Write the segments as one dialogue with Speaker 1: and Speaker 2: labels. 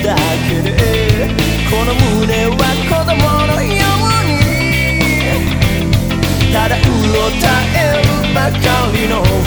Speaker 1: だけでこの胸は子供のようにただうろたえるばかりの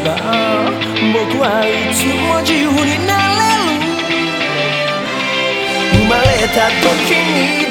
Speaker 1: ば僕はいつも自由になれる。生まれた時に